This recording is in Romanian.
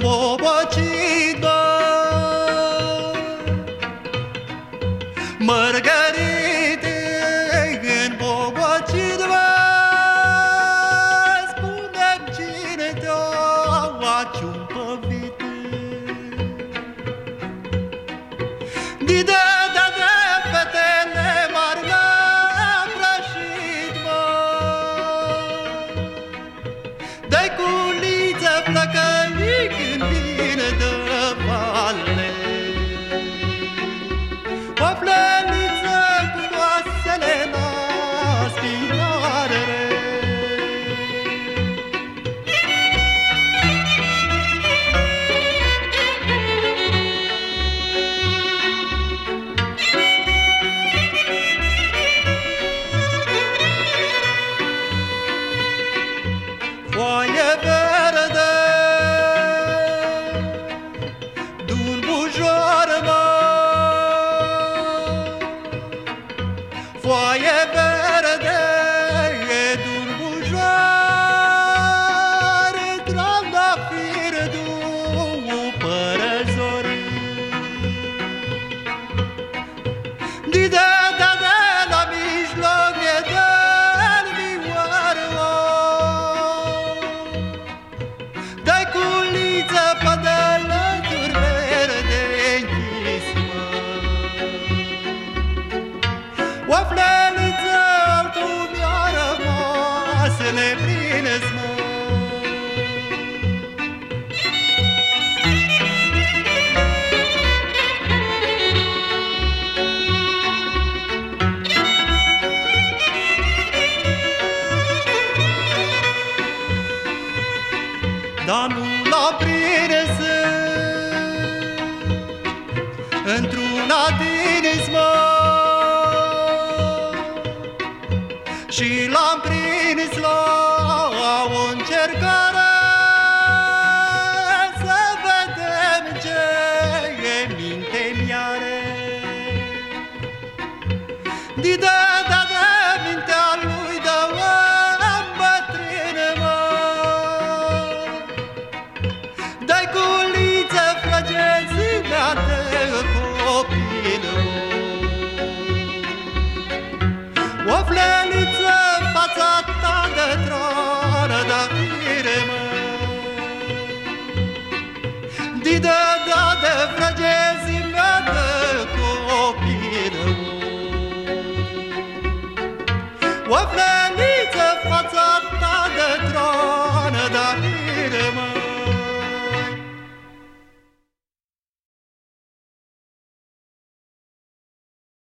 bobocida Margarite în bobocidva Spune-mi cine te-a luat ciumpăvite Didea Dai cu toujours rămas neprins, mă. Dar nu l-a prins Într-una din izmă Și l-am prins la o încercare. Să vedem ce e minte mi-are Dide وفلاني